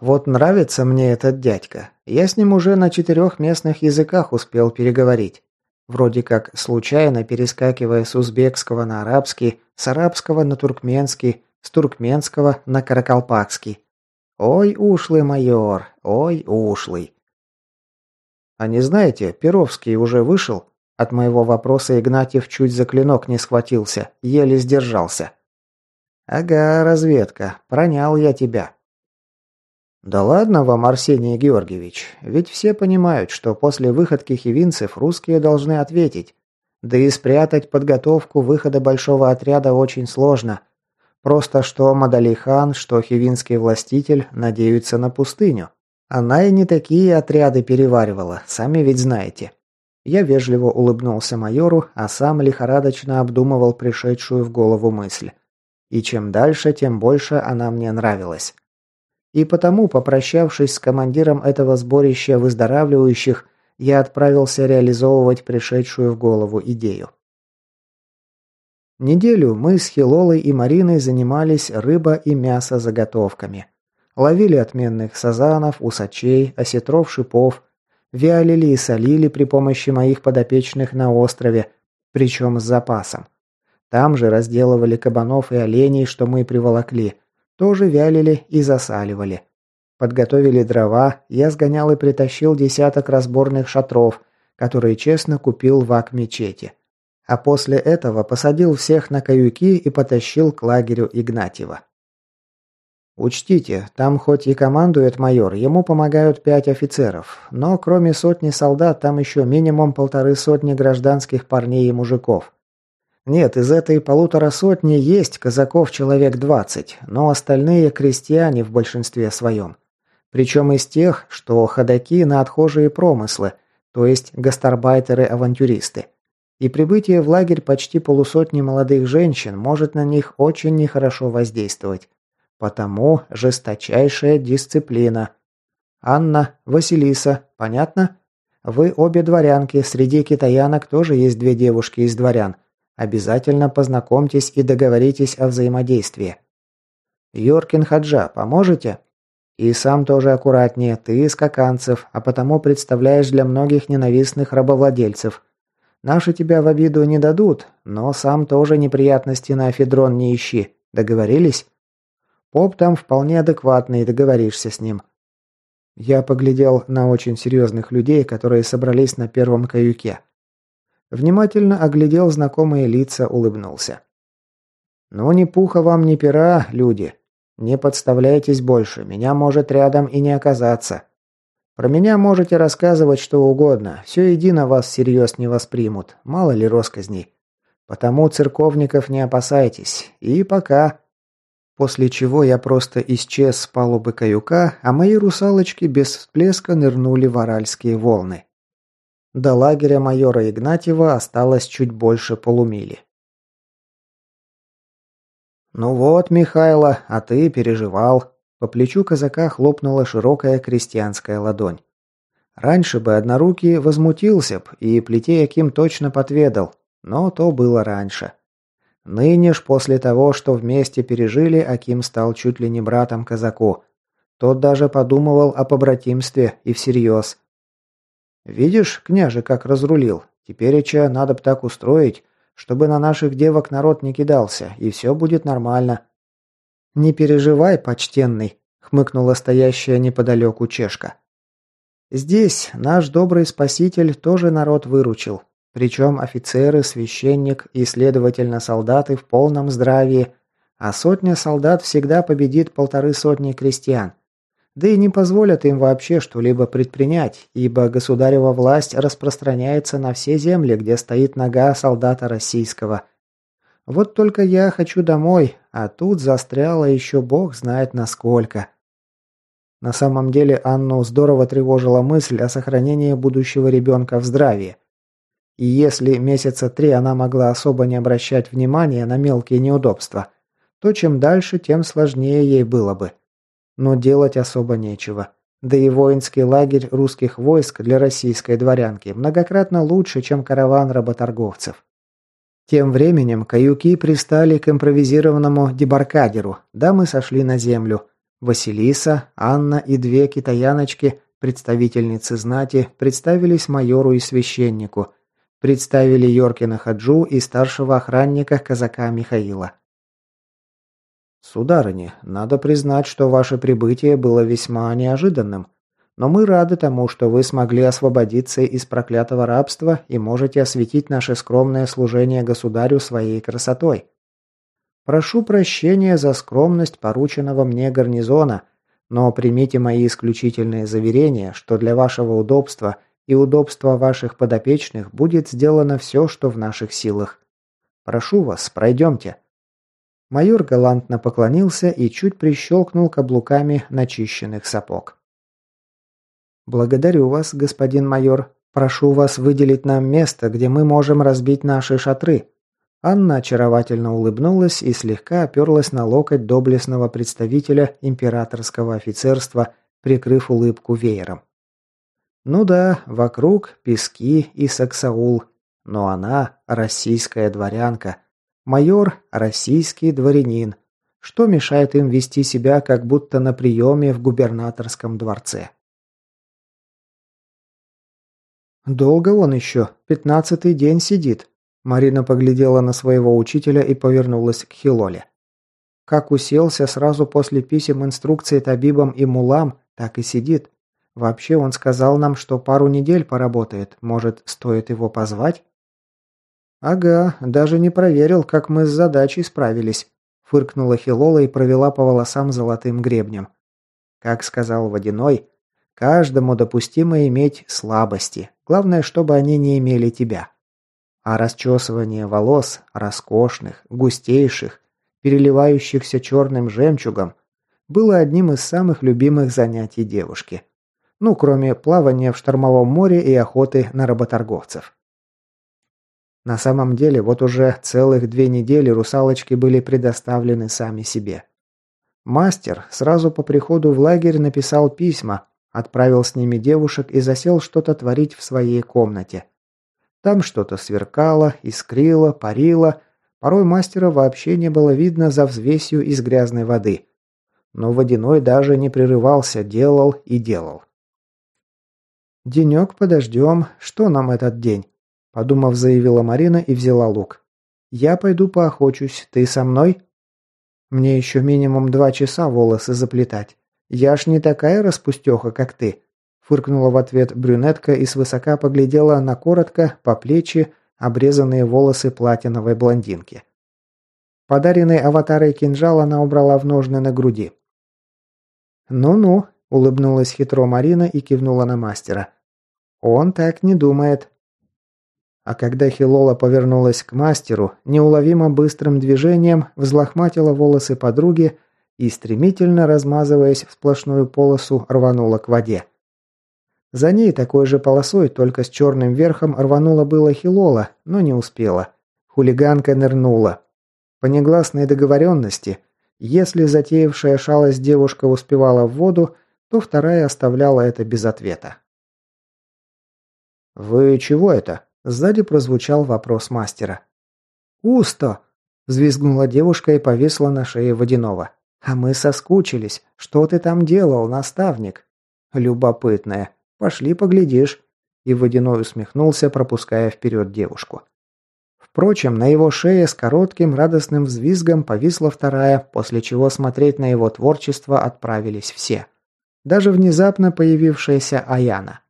Вот нравится мне этот дядька. Я с ним уже на четырех местных языках успел переговорить. Вроде как случайно перескакивая с узбекского на арабский, с арабского на туркменский, с туркменского на каракалпакский. Ой, ушлый майор, ой, ушлый. А не знаете, Перовский уже вышел? От моего вопроса Игнатьев чуть за клинок не схватился, еле сдержался. Ага, разведка, пронял я тебя. Да ладно вам, Арсений Георгиевич, ведь все понимают, что после выходки хивинцев русские должны ответить. Да и спрятать подготовку выхода большого отряда очень сложно. Просто что Мадалихан, что хивинский властитель надеются на пустыню. Она и не такие отряды переваривала, сами ведь знаете. Я вежливо улыбнулся майору, а сам лихорадочно обдумывал пришедшую в голову мысль. И чем дальше, тем больше она мне нравилась. И потому, попрощавшись с командиром этого сборища выздоравливающих, я отправился реализовывать пришедшую в голову идею. Неделю мы с Хилолой и Мариной занимались рыба- и мясо заготовками. Ловили отменных сазанов, усачей, осетров шипов, вялили и солили при помощи моих подопечных на острове, причем с запасом. Там же разделывали кабанов и оленей, что мы приволокли, тоже вялили и засаливали. Подготовили дрова, я сгонял и притащил десяток разборных шатров, которые честно купил в Ак-мечети. А после этого посадил всех на каюки и потащил к лагерю Игнатьева. Учтите, там хоть и командует майор, ему помогают пять офицеров, но кроме сотни солдат там еще минимум полторы сотни гражданских парней и мужиков. Нет, из этой полутора сотни есть казаков человек двадцать, но остальные крестьяне в большинстве своем. Причем из тех, что ходаки на отхожие промыслы, то есть гастарбайтеры-авантюристы. И прибытие в лагерь почти полусотни молодых женщин может на них очень нехорошо воздействовать. Потому жесточайшая дисциплина. Анна, Василиса, понятно? Вы обе дворянки, среди китаянок тоже есть две девушки из дворян – Обязательно познакомьтесь и договоритесь о взаимодействии. Йоркин Хаджа, поможете? И сам тоже аккуратнее, ты из каканцев, а потому представляешь для многих ненавистных рабовладельцев. Наши тебя в обиду не дадут, но сам тоже неприятности на Афедрон не ищи. Договорились? Поп там вполне адекватный, договоришься с ним. Я поглядел на очень серьезных людей, которые собрались на первом каюке. Внимательно оглядел знакомые лица, улыбнулся. «Ну, ни пуха вам, ни пера, люди. Не подставляйтесь больше, меня может рядом и не оказаться. Про меня можете рассказывать что угодно, все едино вас всерьез не воспримут, мало ли росказней. Потому церковников не опасайтесь. И пока...» После чего я просто исчез с палубы каюка, а мои русалочки без всплеска нырнули в аральские волны. До лагеря майора Игнатьева осталось чуть больше полумили. «Ну вот, Михайло, а ты переживал». По плечу казака хлопнула широкая крестьянская ладонь. Раньше бы однорукий возмутился б и плетей Аким точно подведал, но то было раньше. Ныне ж после того, что вместе пережили, Аким стал чуть ли не братом казаку. Тот даже подумывал о побратимстве и всерьез. Видишь, княже, как разрулил. Теперь, Тепереча надо б так устроить, чтобы на наших девок народ не кидался, и все будет нормально». «Не переживай, почтенный», — хмыкнула стоящая неподалеку чешка. «Здесь наш добрый спаситель тоже народ выручил, причем офицеры, священник и, следовательно, солдаты в полном здравии, а сотня солдат всегда победит полторы сотни крестьян. Да и не позволят им вообще что-либо предпринять, ибо государева власть распространяется на все земли, где стоит нога солдата российского. Вот только я хочу домой, а тут застряла еще бог знает насколько. На самом деле Анну здорово тревожила мысль о сохранении будущего ребенка в здравии. И если месяца три она могла особо не обращать внимания на мелкие неудобства, то чем дальше, тем сложнее ей было бы. Но делать особо нечего. Да и воинский лагерь русских войск для российской дворянки многократно лучше, чем караван работорговцев. Тем временем каюки пристали к импровизированному дебаркадеру, да мы сошли на землю. Василиса, Анна и две китаяночки, представительницы знати, представились майору и священнику, представили Йоркина Хаджу и старшего охранника казака Михаила. «Сударыни, надо признать, что ваше прибытие было весьма неожиданным, но мы рады тому, что вы смогли освободиться из проклятого рабства и можете осветить наше скромное служение государю своей красотой. Прошу прощения за скромность порученного мне гарнизона, но примите мои исключительные заверения, что для вашего удобства и удобства ваших подопечных будет сделано все, что в наших силах. Прошу вас, пройдемте». Майор галантно поклонился и чуть прищелкнул каблуками начищенных сапог. «Благодарю вас, господин майор. Прошу вас выделить нам место, где мы можем разбить наши шатры». Анна очаровательно улыбнулась и слегка оперлась на локоть доблестного представителя императорского офицерства, прикрыв улыбку веером. Ну да, вокруг пески и саксаул, но она российская дворянка, Майор – российский дворянин. Что мешает им вести себя, как будто на приеме в губернаторском дворце? «Долго он еще? Пятнадцатый день сидит». Марина поглядела на своего учителя и повернулась к Хилоле. Как уселся сразу после писем инструкции Табибам и Мулам, так и сидит. Вообще он сказал нам, что пару недель поработает. Может, стоит его позвать? «Ага, даже не проверил, как мы с задачей справились», – фыркнула Хилола и провела по волосам золотым гребнем. Как сказал Водяной, каждому допустимо иметь слабости, главное, чтобы они не имели тебя. А расчесывание волос, роскошных, густейших, переливающихся черным жемчугом, было одним из самых любимых занятий девушки. Ну, кроме плавания в штормовом море и охоты на работорговцев. На самом деле, вот уже целых две недели русалочки были предоставлены сами себе. Мастер сразу по приходу в лагерь написал письма, отправил с ними девушек и засел что-то творить в своей комнате. Там что-то сверкало, искрило, парило, порой мастера вообще не было видно за взвесью из грязной воды. Но водяной даже не прерывался, делал и делал. «Денек подождем, что нам этот день?» Подумав, заявила Марина и взяла лук. «Я пойду поохочусь. Ты со мной?» «Мне еще минимум два часа волосы заплетать. Я ж не такая распустеха, как ты», фыркнула в ответ брюнетка и свысока поглядела на коротко, по плечи, обрезанные волосы платиновой блондинки. Подаренный аватарой кинжал она убрала в ножны на груди. «Ну-ну», – улыбнулась хитро Марина и кивнула на мастера. «Он так не думает. А когда Хилола повернулась к мастеру, неуловимо быстрым движением взлохматила волосы подруги и, стремительно размазываясь в сплошную полосу, рванула к воде. За ней такой же полосой, только с черным верхом, рванула было Хилола, но не успела. Хулиганка нырнула. По негласной договоренности, если затеявшая шалость девушка успевала в воду, то вторая оставляла это без ответа. «Вы чего это?» Сзади прозвучал вопрос мастера. «Усто!» – взвизгнула девушка и повисла на шее водяного. «А мы соскучились. Что ты там делал, наставник?» «Любопытная. Пошли поглядишь». И водяной усмехнулся, пропуская вперед девушку. Впрочем, на его шее с коротким радостным взвизгом повисла вторая, после чего смотреть на его творчество отправились все. Даже внезапно появившаяся Аяна.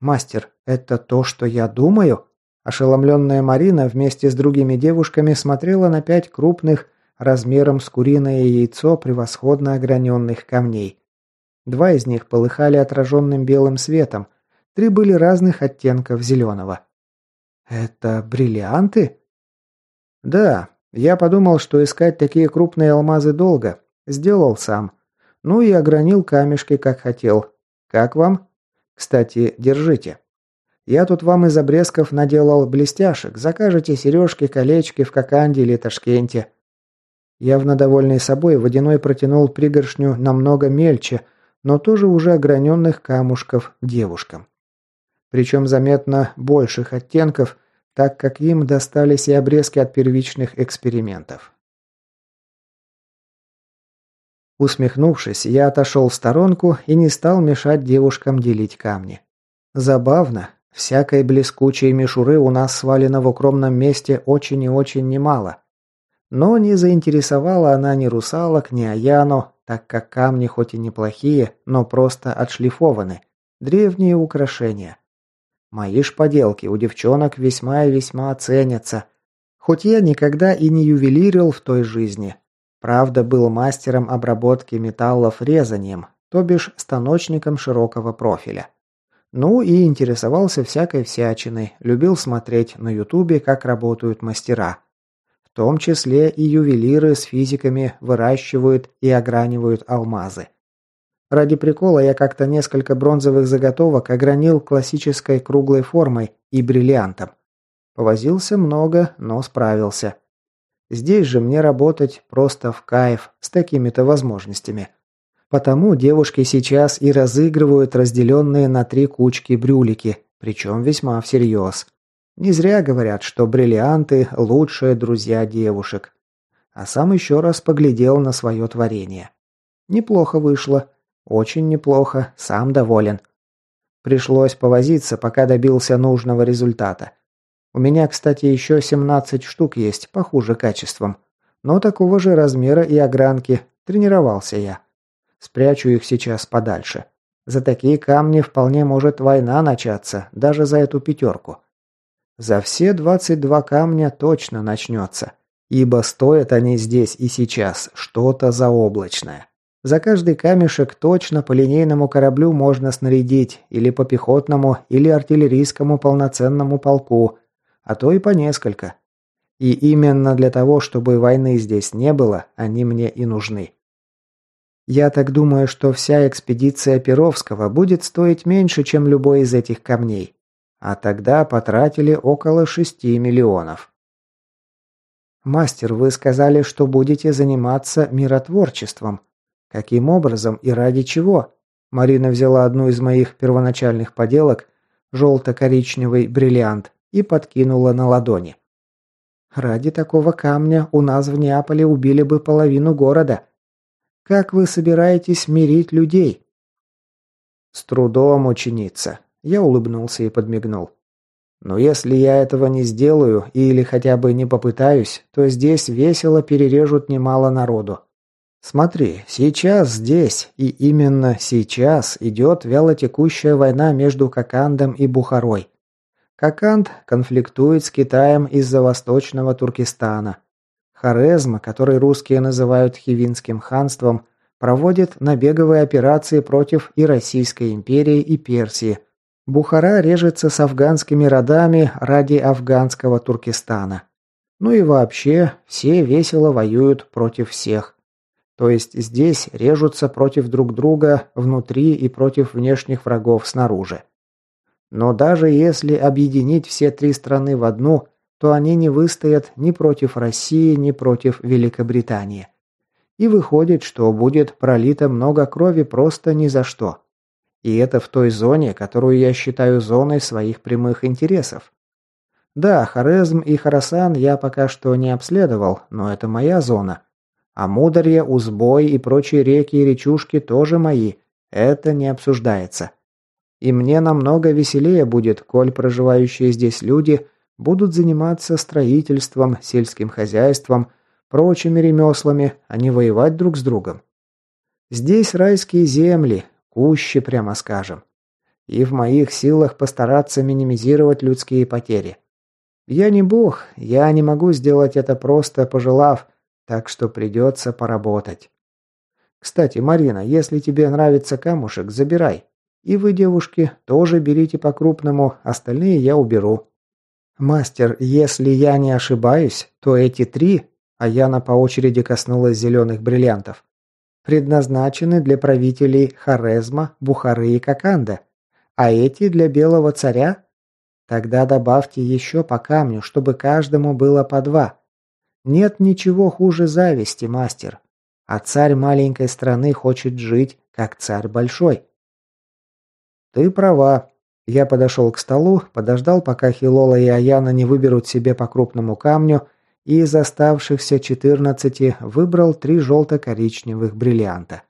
«Мастер, это то, что я думаю?» Ошеломленная Марина вместе с другими девушками смотрела на пять крупных, размером с куриное яйцо превосходно ограненных камней. Два из них полыхали отраженным белым светом, три были разных оттенков зеленого. «Это бриллианты?» «Да, я подумал, что искать такие крупные алмазы долго. Сделал сам. Ну и огранил камешки, как хотел. Как вам?» Кстати, держите. Я тут вам из обрезков наделал блестяшек. Закажете сережки, колечки в Коканде или Ташкенте. Явно довольный собой, Водяной протянул пригоршню намного мельче, но тоже уже ограненных камушков девушкам. Причем заметно больших оттенков, так как им достались и обрезки от первичных экспериментов. Усмехнувшись, я отошел в сторонку и не стал мешать девушкам делить камни. Забавно, всякой блескучей мишуры у нас свалено в укромном месте очень и очень немало. Но не заинтересовала она ни русалок, ни Аяну, так как камни хоть и неплохие, но просто отшлифованы. Древние украшения. Мои ж поделки у девчонок весьма и весьма ценятся. Хоть я никогда и не ювелирил в той жизни. Правда, был мастером обработки металлов резанием, то бишь станочником широкого профиля. Ну и интересовался всякой всячиной, любил смотреть на ютубе, как работают мастера. В том числе и ювелиры с физиками выращивают и огранивают алмазы. Ради прикола я как-то несколько бронзовых заготовок огранил классической круглой формой и бриллиантом. Повозился много, но справился. Здесь же мне работать просто в кайф с такими-то возможностями. Потому девушки сейчас и разыгрывают разделенные на три кучки брюлики, причем весьма всерьез. Не зря говорят, что бриллианты – лучшие друзья девушек. А сам еще раз поглядел на свое творение. Неплохо вышло. Очень неплохо, сам доволен. Пришлось повозиться, пока добился нужного результата. У меня, кстати, еще 17 штук есть, похуже качеством. Но такого же размера и огранки. Тренировался я. Спрячу их сейчас подальше. За такие камни вполне может война начаться, даже за эту пятерку. За все 22 камня точно начнется, ибо стоят они здесь и сейчас что-то заоблачное. За каждый камешек точно по линейному кораблю можно снарядить, или по пехотному, или артиллерийскому полноценному полку, а то и по несколько. И именно для того, чтобы войны здесь не было, они мне и нужны. Я так думаю, что вся экспедиция Перовского будет стоить меньше, чем любой из этих камней. А тогда потратили около шести миллионов. «Мастер, вы сказали, что будете заниматься миротворчеством», Каким образом и ради чего? Марина взяла одну из моих первоначальных поделок, желто-коричневый бриллиант, и подкинула на ладони. Ради такого камня у нас в Неаполе убили бы половину города. Как вы собираетесь мирить людей? С трудом, ученица. Я улыбнулся и подмигнул. Но если я этого не сделаю или хотя бы не попытаюсь, то здесь весело перережут немало народу. Смотри, сейчас здесь, и именно сейчас, идет вялотекущая война между Кокандом и Бухарой. Коканд конфликтует с Китаем из-за восточного Туркестана. Хорезм, который русские называют Хивинским ханством, проводит набеговые операции против и Российской империи, и Персии. Бухара режется с афганскими родами ради афганского Туркестана. Ну и вообще, все весело воюют против всех. То есть здесь режутся против друг друга внутри и против внешних врагов снаружи. Но даже если объединить все три страны в одну, то они не выстоят ни против России, ни против Великобритании. И выходит, что будет пролито много крови просто ни за что. И это в той зоне, которую я считаю зоной своих прямых интересов. Да, Хорезм и Харасан я пока что не обследовал, но это моя зона – а Мударье, Узбой и прочие реки и речушки тоже мои. Это не обсуждается. И мне намного веселее будет, коль проживающие здесь люди будут заниматься строительством, сельским хозяйством, прочими ремеслами, а не воевать друг с другом. Здесь райские земли, кущи, прямо скажем. И в моих силах постараться минимизировать людские потери. Я не бог, я не могу сделать это просто пожелав, так что придется поработать. Кстати, Марина, если тебе нравится камушек, забирай. И вы, девушки, тоже берите по-крупному, остальные я уберу. Мастер, если я не ошибаюсь, то эти три, а Яна по очереди коснулась зеленых бриллиантов, предназначены для правителей Хорезма, Бухары и Коканда, а эти для белого царя? Тогда добавьте еще по камню, чтобы каждому было по два. Нет ничего хуже зависти, мастер. А царь маленькой страны хочет жить, как царь большой. Ты права. Я подошел к столу, подождал, пока Хилола и Аяна не выберут себе по крупному камню, и из оставшихся 14 выбрал три желто-коричневых бриллианта.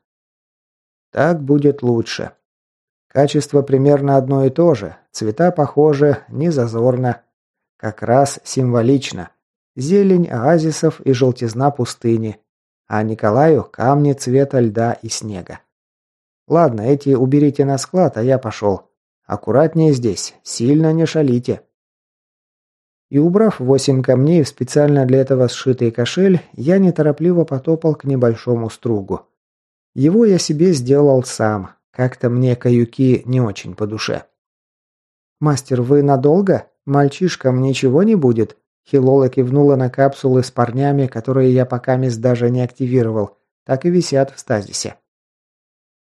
Так будет лучше. Качество примерно одно и то же, цвета похожи, не зазорно. Как раз символично. Зелень оазисов и желтизна пустыни. А Николаю камни цвета льда и снега. Ладно, эти уберите на склад, а я пошел. Аккуратнее здесь, сильно не шалите. И убрав восемь камней в специально для этого сшитый кошель, я неторопливо потопал к небольшому стругу. Его я себе сделал сам, как-то мне каюки не очень по душе. «Мастер, вы надолго? Мальчишкам ничего не будет?» Хилола кивнула на капсулы с парнями, которые я пока мест даже не активировал, так и висят в стазисе.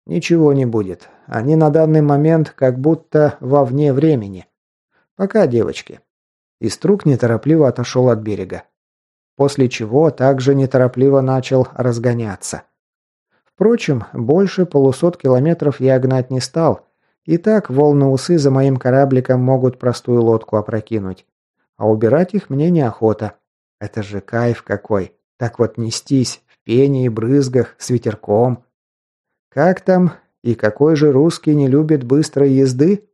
«Ничего не будет. Они на данный момент как будто вовне времени. Пока, девочки». И струк неторопливо отошел от берега. После чего также неторопливо начал разгоняться. Впрочем, больше полусот километров я гнать не стал. И так волны усы за моим корабликом могут простую лодку опрокинуть. А убирать их мне неохота. Это же кайф какой. Так вот нестись, в пене и брызгах, с ветерком. Как там? И какой же русский не любит быстрой езды?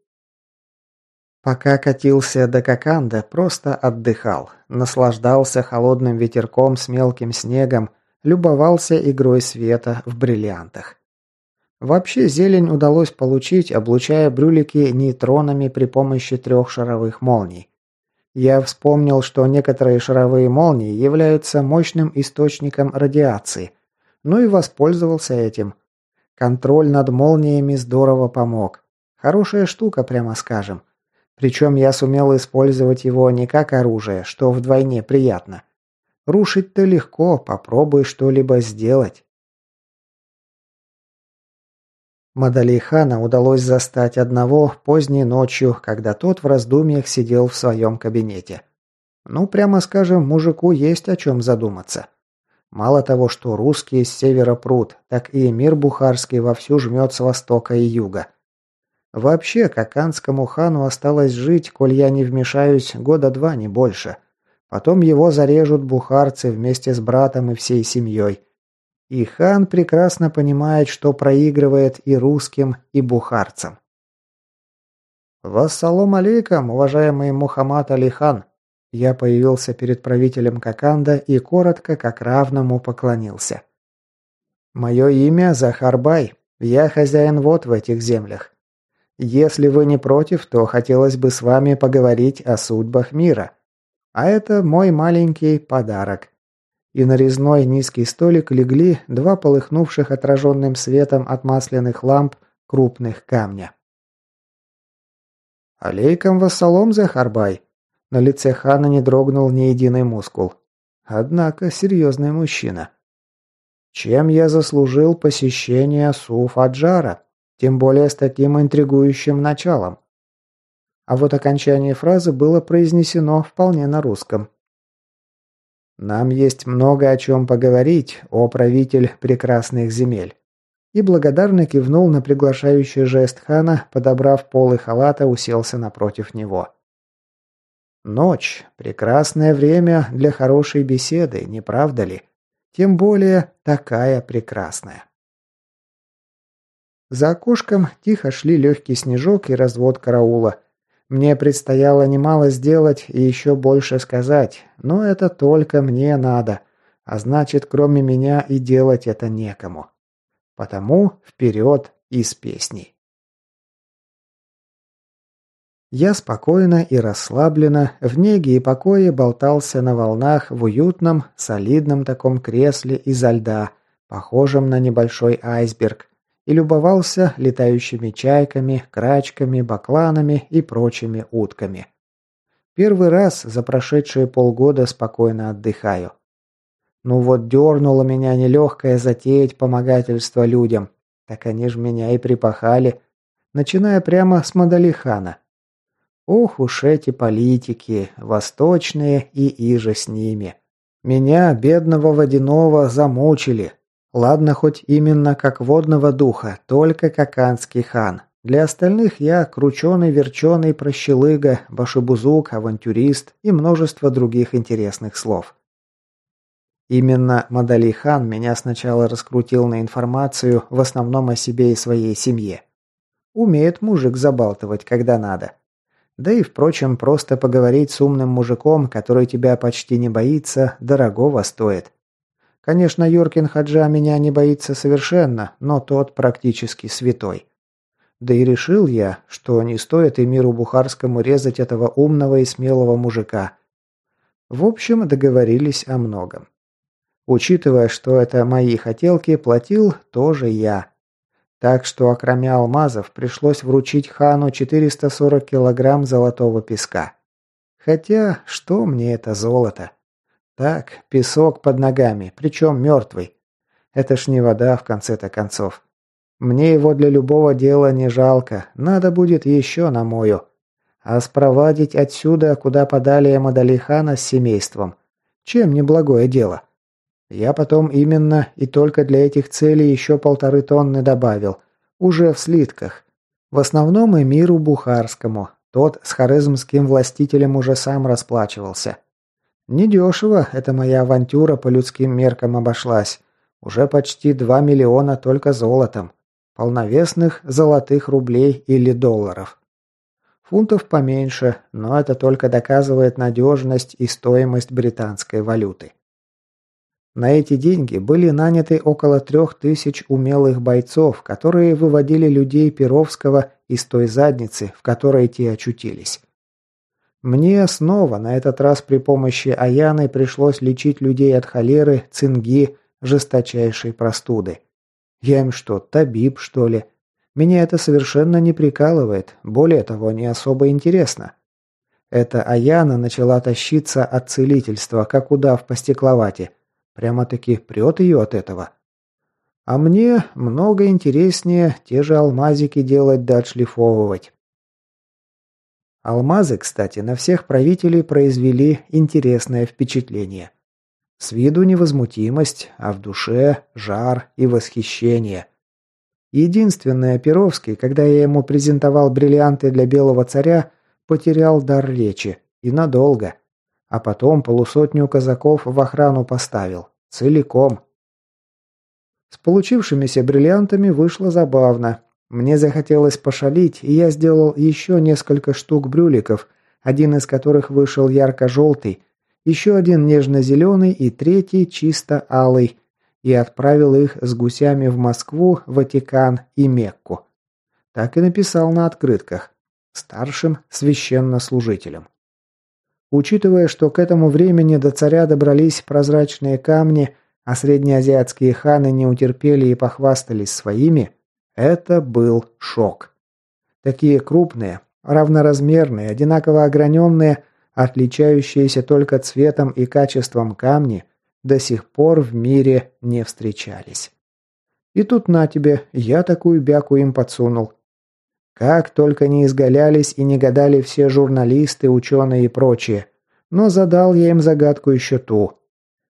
Пока катился до Коканда, просто отдыхал. Наслаждался холодным ветерком с мелким снегом, любовался игрой света в бриллиантах. Вообще зелень удалось получить, облучая брюлики нейтронами при помощи трех шаровых молний. Я вспомнил, что некоторые шаровые молнии являются мощным источником радиации, ну и воспользовался этим. Контроль над молниями здорово помог. Хорошая штука, прямо скажем. Причем я сумел использовать его не как оружие, что вдвойне приятно, Рушить-то легко, попробуй что-либо сделать. Мадалихана удалось застать одного поздней ночью, когда тот в раздумьях сидел в своем кабинете. Ну, прямо скажем, мужику есть о чем задуматься. Мало того, что русские с севера прут, так и мир бухарский вовсю жмет с востока и юга. Вообще, каканскому хану осталось жить, коль я не вмешаюсь, года два, не больше – Потом его зарежут бухарцы вместе с братом и всей семьей. И хан прекрасно понимает, что проигрывает и русским, и бухарцам. «Вассалам алейкум, уважаемый Мухаммад Алихан!» Я появился перед правителем Коканда и коротко, как равному, поклонился. «Мое имя Захарбай. Я хозяин вот в этих землях. Если вы не против, то хотелось бы с вами поговорить о судьбах мира. А это мой маленький подарок. И на резной низкий столик легли два полыхнувших отраженным светом от масляных ламп крупных камня. «Алейком вассалом, Захарбай!» На лице хана не дрогнул ни единый мускул. Однако серьезный мужчина. «Чем я заслужил посещение Суфаджара? Тем более с таким интригующим началом. А вот окончание фразы было произнесено вполне на русском. «Нам есть много о чем поговорить, о правитель прекрасных земель». И благодарно кивнул на приглашающий жест хана, подобрав полы халата, уселся напротив него. Ночь – прекрасное время для хорошей беседы, не правда ли? Тем более такая прекрасная. За окошком тихо шли легкий снежок и развод караула – мне предстояло немало сделать и еще больше сказать, но это только мне надо, а значит, кроме меня и делать это некому. Потому вперед и с песней. Я спокойно и расслабленно, в неге и покое болтался на волнах в уютном, солидном таком кресле изо льда, похожем на небольшой айсберг, и любовался летающими чайками, крачками, бакланами и прочими утками. Первый раз за прошедшие полгода спокойно отдыхаю. Ну вот дернуло меня нелегкое затеять помогательство людям. Так они ж меня и припахали, начиная прямо с Мадалихана. Ох уж эти политики, восточные и иже с ними. Меня, бедного водяного, замучили, Ладно, хоть именно как водного духа, только как анский хан. Для остальных я крученый-верченый прощелыга, башебузук, авантюрист и множество других интересных слов. Именно Мадали хан меня сначала раскрутил на информацию, в основном о себе и своей семье. Умеет мужик забалтывать, когда надо. Да и, впрочем, просто поговорить с умным мужиком, который тебя почти не боится, дорогого стоит. Конечно, Юркин Хаджа меня не боится совершенно, но тот практически святой. Да и решил я, что не стоит и миру бухарскому резать этого умного и смелого мужика. В общем, договорились о многом. Учитывая, что это мои хотелки, платил тоже я. Так что, окромя алмазов, пришлось вручить хану 440 килограмм золотого песка. Хотя, что мне это золото? Так, песок под ногами, причем мертвый. Это ж не вода, в конце-то концов. Мне его для любого дела не жалко, надо будет еще намою. А спровадить отсюда, куда подали Мадалихана с семейством, чем не благое дело. Я потом именно и только для этих целей еще полторы тонны добавил. Уже в слитках. В основном и миру бухарскому. Тот с харизмским властителем уже сам расплачивался. Недешево эта моя авантюра по людским меркам обошлась. Уже почти 2 миллиона только золотом. Полновесных золотых рублей или долларов. Фунтов поменьше, но это только доказывает надежность и стоимость британской валюты. На эти деньги были наняты около трех тысяч умелых бойцов, которые выводили людей Перовского из той задницы, в которой те очутились. Мне снова, на этот раз при помощи Аяны, пришлось лечить людей от холеры, цинги, жесточайшей простуды. Я им что, табиб, что ли? Меня это совершенно не прикалывает, более того, не особо интересно. Эта Аяна начала тащиться от целительства, как удав по стекловате – Прямо-таки прет ее от этого. А мне много интереснее те же алмазики делать да отшлифовывать. Алмазы, кстати, на всех правителей произвели интересное впечатление. С виду невозмутимость, а в душе жар и восхищение. Единственное, Перовский, когда я ему презентовал бриллианты для белого царя, потерял дар речи. И надолго. А потом полусотню казаков в охрану поставил. Целиком. С получившимися бриллиантами вышло забавно. Мне захотелось пошалить, и я сделал еще несколько штук брюликов, один из которых вышел ярко-желтый, еще один нежно-зеленый и третий чисто алый, и отправил их с гусями в Москву, Ватикан и Мекку. Так и написал на открытках. Старшим священнослужителем. Учитывая, что к этому времени до царя добрались прозрачные камни, а среднеазиатские ханы не утерпели и похвастались своими, это был шок. Такие крупные, равноразмерные, одинаково ограненные, отличающиеся только цветом и качеством камни, до сих пор в мире не встречались. И тут на тебе, я такую бяку им подсунул. Как только не изгалялись и не гадали все журналисты, ученые и прочие. Но задал я им загадку еще ту.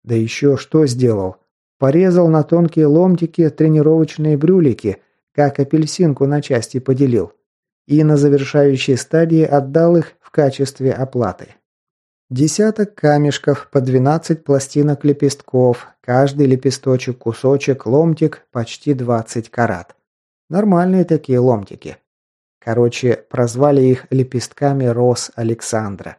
Да еще что сделал? Порезал на тонкие ломтики тренировочные брюлики, как апельсинку на части поделил. И на завершающей стадии отдал их в качестве оплаты. Десяток камешков по 12 пластинок лепестков, каждый лепесточек, кусочек, ломтик почти 20 карат. Нормальные такие ломтики. Короче, прозвали их лепестками роз Александра.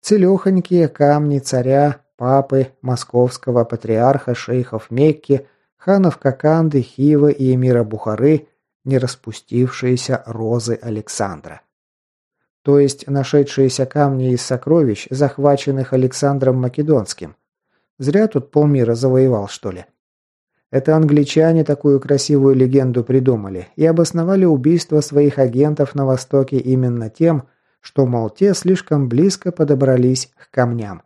Целехонькие камни царя, папы, московского патриарха, шейхов Мекки, ханов Коканды, Хивы и эмира Бухары, не распустившиеся розы Александра. То есть нашедшиеся камни из сокровищ, захваченных Александром Македонским. Зря тут полмира завоевал, что ли. Это англичане такую красивую легенду придумали и обосновали убийство своих агентов на Востоке именно тем, что, мол, те слишком близко подобрались к камням.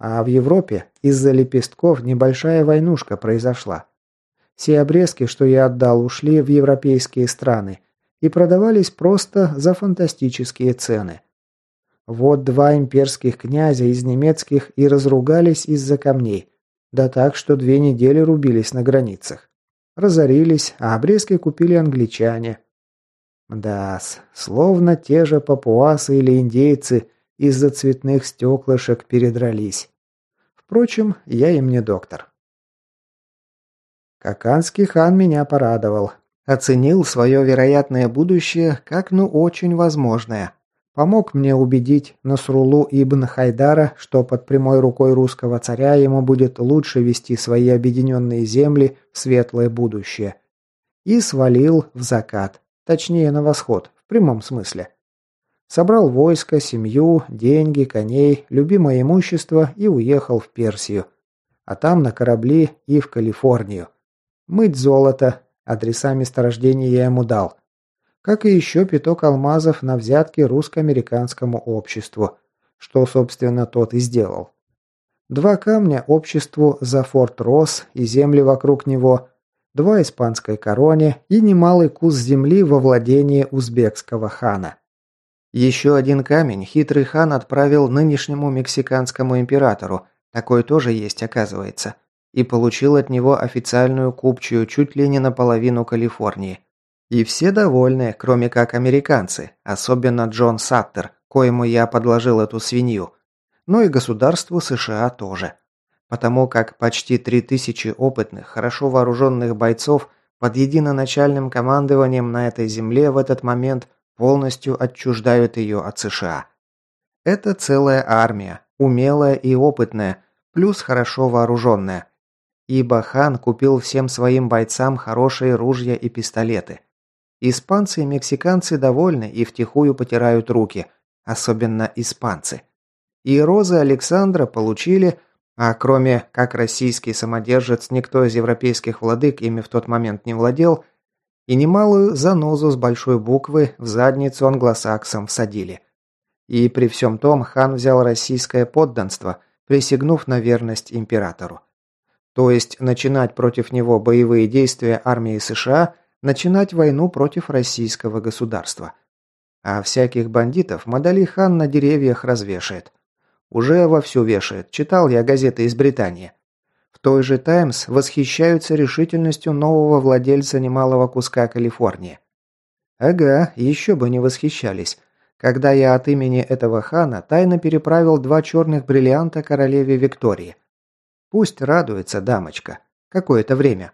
А в Европе из-за лепестков небольшая войнушка произошла. Все обрезки, что я отдал, ушли в европейские страны и продавались просто за фантастические цены. Вот два имперских князя из немецких и разругались из-за камней, да так, что две недели рубились на границах. Разорились, а обрезки купили англичане. да словно те же папуасы или индейцы из-за цветных стеклышек передрались. Впрочем, я им не доктор. Каканский хан меня порадовал. Оценил свое вероятное будущее как ну очень возможное. Помог мне убедить Насрулу ибн Хайдара, что под прямой рукой русского царя ему будет лучше вести свои объединенные земли в светлое будущее. И свалил в закат, точнее на восход, в прямом смысле. Собрал войско, семью, деньги, коней, любимое имущество и уехал в Персию. А там на корабли и в Калифорнию. Мыть золото, адреса месторождений я ему дал как и еще пяток алмазов на взятки русско-американскому обществу, что, собственно, тот и сделал. Два камня обществу за форт Росс и земли вокруг него, два испанской короне и немалый кус земли во владении узбекского хана. Еще один камень хитрый хан отправил нынешнему мексиканскому императору, такой тоже есть, оказывается, и получил от него официальную купчую чуть ли не наполовину Калифорнии – и все довольны, кроме как американцы, особенно Джон Саттер, коему я подложил эту свинью. Ну и государству США тоже. Потому как почти 3000 опытных, хорошо вооруженных бойцов под единоначальным командованием на этой земле в этот момент полностью отчуждают ее от США. Это целая армия, умелая и опытная, плюс хорошо вооруженная. Ибо хан купил всем своим бойцам хорошие ружья и пистолеты – Испанцы и мексиканцы довольны и втихую потирают руки, особенно испанцы. И Розы Александра получили, а кроме как российский самодержец, никто из европейских владык ими в тот момент не владел, и немалую занозу с большой буквы в задницу англосаксам всадили. И при всем том хан взял российское подданство, присягнув на верность императору. То есть начинать против него боевые действия армии США начинать войну против российского государства. А всяких бандитов Мадали хан на деревьях развешает. Уже вовсю вешает, читал я газеты из Британии. В той же «Таймс» восхищаются решительностью нового владельца немалого куска Калифорнии. Ага, еще бы не восхищались. Когда я от имени этого хана тайно переправил два черных бриллианта королеве Виктории. Пусть радуется дамочка. Какое-то время.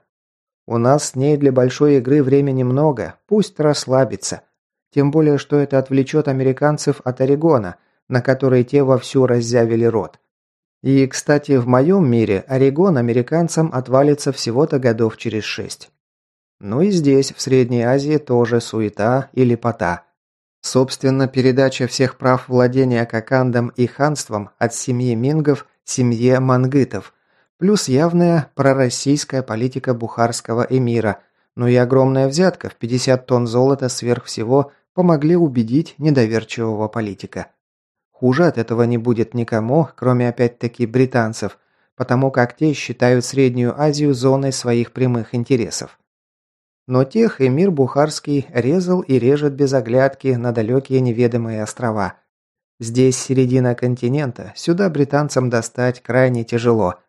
У нас с ней для большой игры времени много, пусть расслабится. Тем более, что это отвлечет американцев от Орегона, на который те вовсю раззявили рот. И, кстати, в моем мире Орегон американцам отвалится всего-то годов через шесть. Ну и здесь, в Средней Азии, тоже суета и лепота. Собственно, передача всех прав владения Кокандом и ханством от семьи Мингов семье Мангытов, Плюс явная пророссийская политика бухарского эмира, но и огромная взятка в 50 тонн золота сверх всего помогли убедить недоверчивого политика. Хуже от этого не будет никому, кроме опять-таки британцев, потому как те считают Среднюю Азию зоной своих прямых интересов. Но тех эмир Бухарский резал и режет без оглядки на далекие неведомые острова. Здесь середина континента, сюда британцам достать крайне тяжело –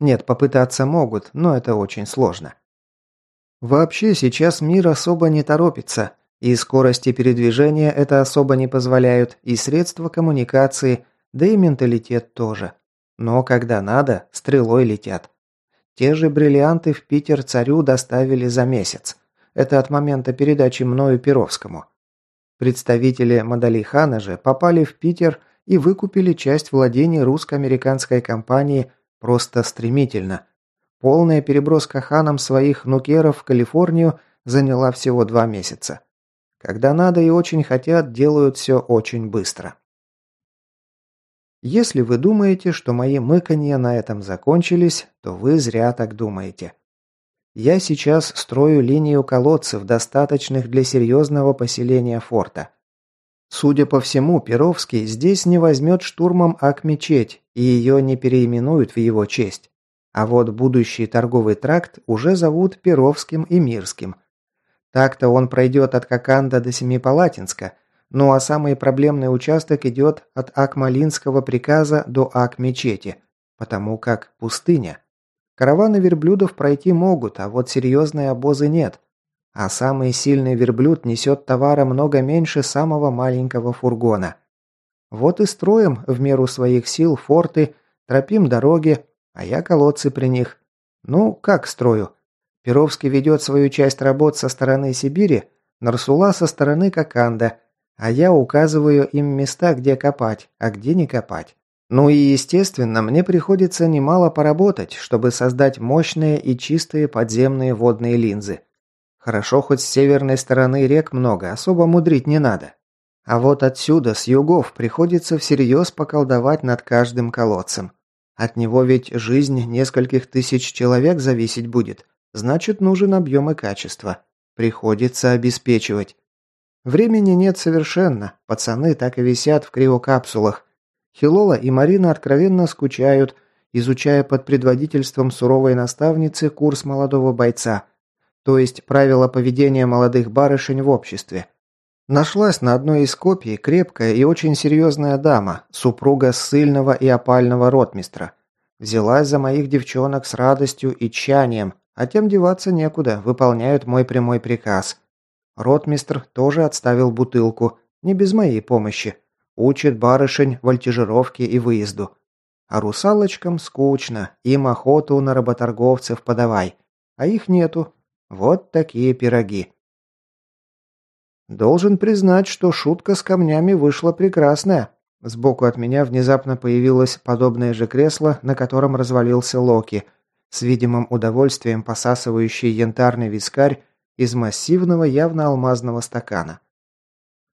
нет, попытаться могут, но это очень сложно. Вообще сейчас мир особо не торопится, и скорости передвижения это особо не позволяют, и средства коммуникации, да и менталитет тоже. Но когда надо, стрелой летят. Те же бриллианты в Питер царю доставили за месяц. Это от момента передачи мною Перовскому. Представители Мадалихана же попали в Питер и выкупили часть владений русско-американской компании Просто стремительно. Полная переброска ханом своих нукеров в Калифорнию заняла всего два месяца. Когда надо и очень хотят, делают все очень быстро. Если вы думаете, что мои мыканья на этом закончились, то вы зря так думаете. Я сейчас строю линию колодцев, достаточных для серьезного поселения форта. Судя по всему, Перовский здесь не возьмет штурмом Ак-мечеть, и ее не переименуют в его честь. А вот будущий торговый тракт уже зовут Перовским и Мирским. Так-то он пройдет от Коканда до Семипалатинска, ну а самый проблемный участок идет от Ак-Малинского приказа до Ак-мечети, потому как пустыня. Караваны верблюдов пройти могут, а вот серьезные обозы нет. А самый сильный верблюд несет товара много меньше самого маленького фургона. Вот и строим в меру своих сил форты тропим дороги, а я колодцы при них. Ну, как строю? Перовский ведет свою часть работ со стороны Сибири, Нарсула со стороны Коканда, а я указываю им места, где копать, а где не копать. Ну и, естественно, мне приходится немало поработать, чтобы создать мощные и чистые подземные водные линзы. Хорошо, хоть с северной стороны рек много, особо мудрить не надо. А вот отсюда, с югов, приходится всерьез поколдовать над каждым колодцем. От него ведь жизнь нескольких тысяч человек зависеть будет. Значит, нужен объем и качество. Приходится обеспечивать. Времени нет совершенно. Пацаны так и висят в криокапсулах. Хилола и Марина откровенно скучают, изучая под предводительством суровой наставницы курс молодого бойца, то есть правила поведения молодых барышень в обществе. Нашлась на одной из копий крепкая и очень серьезная дама, супруга ссыльного и опального ротмистра. Взялась за моих девчонок с радостью и тщанием, а тем деваться некуда, выполняют мой прямой приказ. Ротмистр тоже отставил бутылку, не без моей помощи. Учит барышень вольтижировке и выезду. А русалочкам скучно, им охоту на работорговцев подавай. А их нету. Вот такие пироги. Должен признать, что шутка с камнями вышла прекрасная. Сбоку от меня внезапно появилось подобное же кресло, на котором развалился Локи, с видимым удовольствием посасывающий янтарный вискарь из массивного, явно алмазного стакана.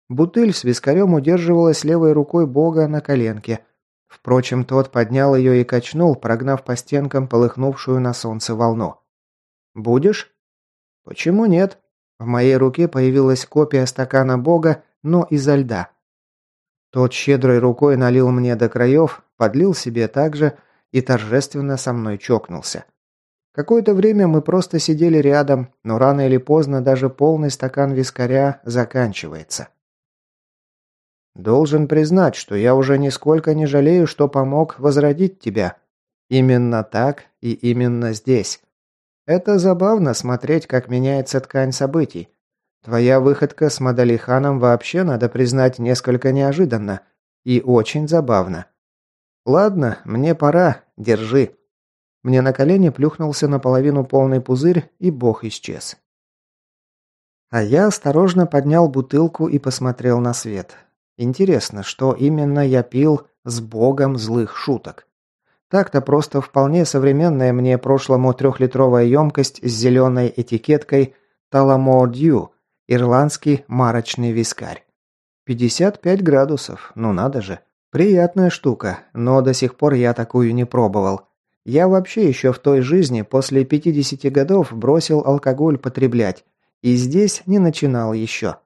Бутыль с вискарем удерживалась левой рукой бога на коленке. Впрочем, тот поднял ее и качнул, прогнав по стенкам полыхнувшую на солнце волну. «Будешь?» «Почему нет?» В моей руке появилась копия стакана бога, но изо льда. Тот щедрой рукой налил мне до краев, подлил себе также и торжественно со мной чокнулся. Какое-то время мы просто сидели рядом, но рано или поздно даже полный стакан вискаря заканчивается. Должен признать, что я уже нисколько не жалею, что помог возродить тебя. Именно так и именно здесь. Это забавно смотреть, как меняется ткань событий. Твоя выходка с Мадалиханом вообще, надо признать, несколько неожиданно. И очень забавно. Ладно, мне пора, держи. Мне на колени плюхнулся наполовину полный пузырь, и бог исчез. А я осторожно поднял бутылку и посмотрел на свет. Интересно, что именно я пил с богом злых шуток. Так-то просто вполне современная мне прошлому трехлитровая емкость с зеленой этикеткой Таламо Дью, ирландский марочный вискарь. 55 градусов, ну надо же. Приятная штука, но до сих пор я такую не пробовал. Я вообще еще в той жизни после 50 годов бросил алкоголь потреблять. И здесь не начинал еще.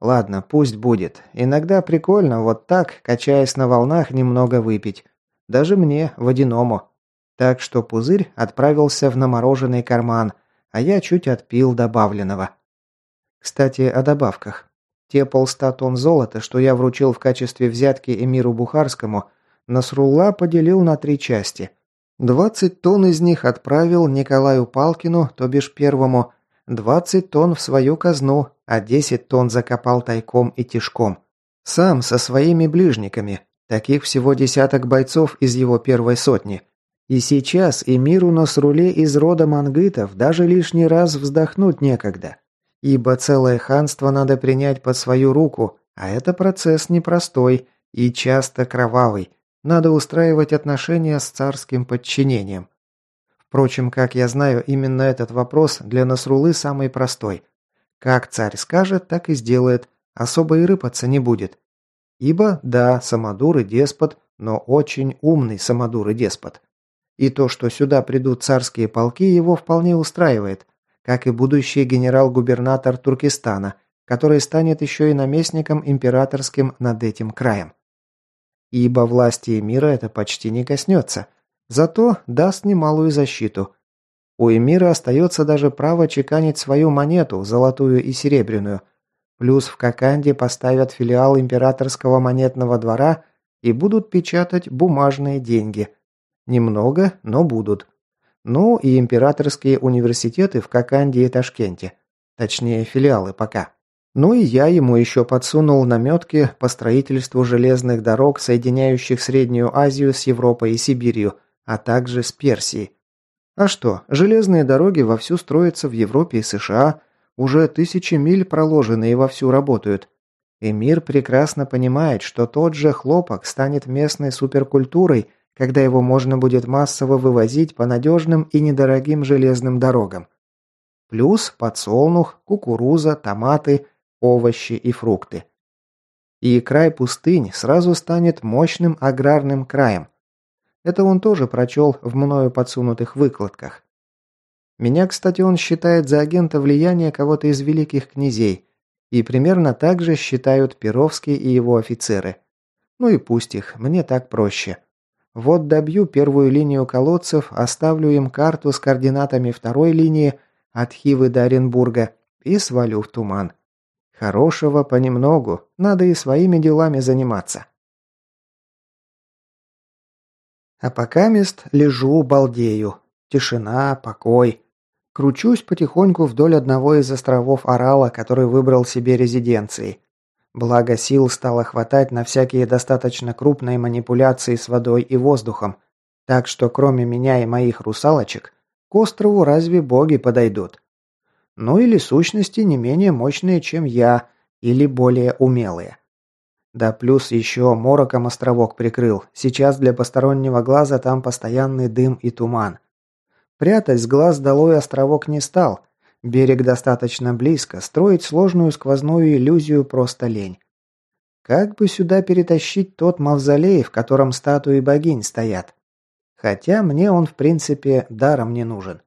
Ладно, пусть будет. Иногда прикольно вот так, качаясь на волнах, немного выпить. Даже мне, водяному. Так что пузырь отправился в намороженный карман, а я чуть отпил добавленного. Кстати, о добавках. Те полста тонн золота, что я вручил в качестве взятки эмиру Бухарскому, Насрулла поделил на три части. 20 тонн из них отправил Николаю Палкину, то бишь первому, 20 тонн в свою казну, а 10 тонн закопал тайком и тишком. Сам со своими ближниками, Таких всего десяток бойцов из его первой сотни. И сейчас эмиру Насруле из рода мангытов даже лишний раз вздохнуть некогда. Ибо целое ханство надо принять под свою руку, а это процесс непростой и часто кровавый. Надо устраивать отношения с царским подчинением. Впрочем, как я знаю, именно этот вопрос для Насрулы самый простой. Как царь скажет, так и сделает, особо и рыпаться не будет. Ибо, да, самодур и деспот, но очень умный самодур и деспот. И то, что сюда придут царские полки, его вполне устраивает, как и будущий генерал-губернатор Туркестана, который станет еще и наместником императорским над этим краем. Ибо власти эмира это почти не коснется, зато даст немалую защиту. У эмира остается даже право чеканить свою монету, золотую и серебряную – Плюс в Коканде поставят филиал императорского монетного двора и будут печатать бумажные деньги. Немного, но будут. Ну и императорские университеты в Коканде и Ташкенте. Точнее, филиалы пока. Ну и я ему еще подсунул наметки по строительству железных дорог, соединяющих Среднюю Азию с Европой и Сибирью, а также с Персией. А что, железные дороги вовсю строятся в Европе и США, уже тысячи миль проложены и вовсю работают. И мир прекрасно понимает, что тот же хлопок станет местной суперкультурой, когда его можно будет массово вывозить по надежным и недорогим железным дорогам. Плюс подсолнух, кукуруза, томаты, овощи и фрукты. И край пустынь сразу станет мощным аграрным краем. Это он тоже прочел в мною подсунутых выкладках. Меня, кстати, он считает за агента влияния кого-то из великих князей, и примерно так же считают Перовский и его офицеры. Ну и пусть их, мне так проще. Вот добью первую линию колодцев, оставлю им карту с координатами второй линии от Хивы до Оренбурга и свалю в туман. Хорошего понемногу, надо и своими делами заниматься. А пока мест лежу, балдею. Тишина, покой. Кручусь потихоньку вдоль одного из островов Орала, который выбрал себе резиденцией. Благо сил стало хватать на всякие достаточно крупные манипуляции с водой и воздухом. Так что кроме меня и моих русалочек, к острову разве боги подойдут? Ну или сущности не менее мощные, чем я, или более умелые. Да плюс еще мороком островок прикрыл. Сейчас для постороннего глаза там постоянный дым и туман. Прятать с глаз долой островок не стал, Берег достаточно близко, строить сложную сквозную иллюзию просто лень. Как бы сюда перетащить тот мавзолей, в котором статуи богинь стоят? Хотя мне он, в принципе, даром не нужен.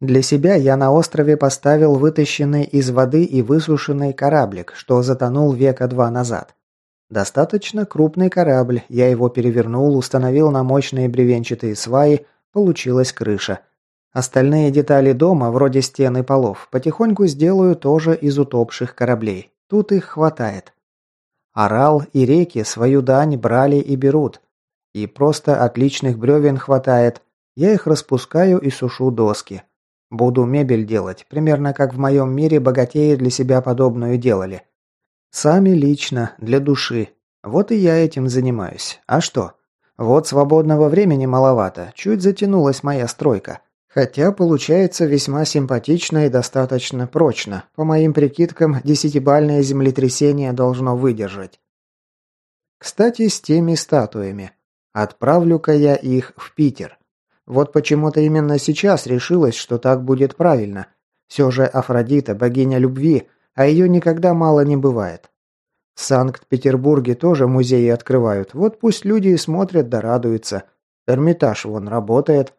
Для себя я на острове поставил вытащенный из воды и высушенный кораблик, что затонул века два назад. Достаточно крупный корабль, я его перевернул, установил на мощные бревенчатые сваи, получилась крыша – Остальные детали дома, вроде стен и полов, потихоньку сделаю тоже из утопших кораблей. Тут их хватает. Орал и реки свою дань брали и берут. И просто отличных бревен хватает. Я их распускаю и сушу доски. Буду мебель делать, примерно как в моем мире богатеи для себя подобную делали. Сами лично, для души. Вот и я этим занимаюсь. А что? Вот свободного времени маловато, чуть затянулась моя стройка. Хотя получается весьма симпатично и достаточно прочно. По моим прикидкам, десятибальное землетрясение должно выдержать. Кстати, с теми статуями. Отправлю-ка я их в Питер. Вот почему-то именно сейчас решилось, что так будет правильно. Все же Афродита – богиня любви, а ее никогда мало не бывает. В Санкт-Петербурге тоже музеи открывают, вот пусть люди и смотрят да радуются. Эрмитаж вон работает,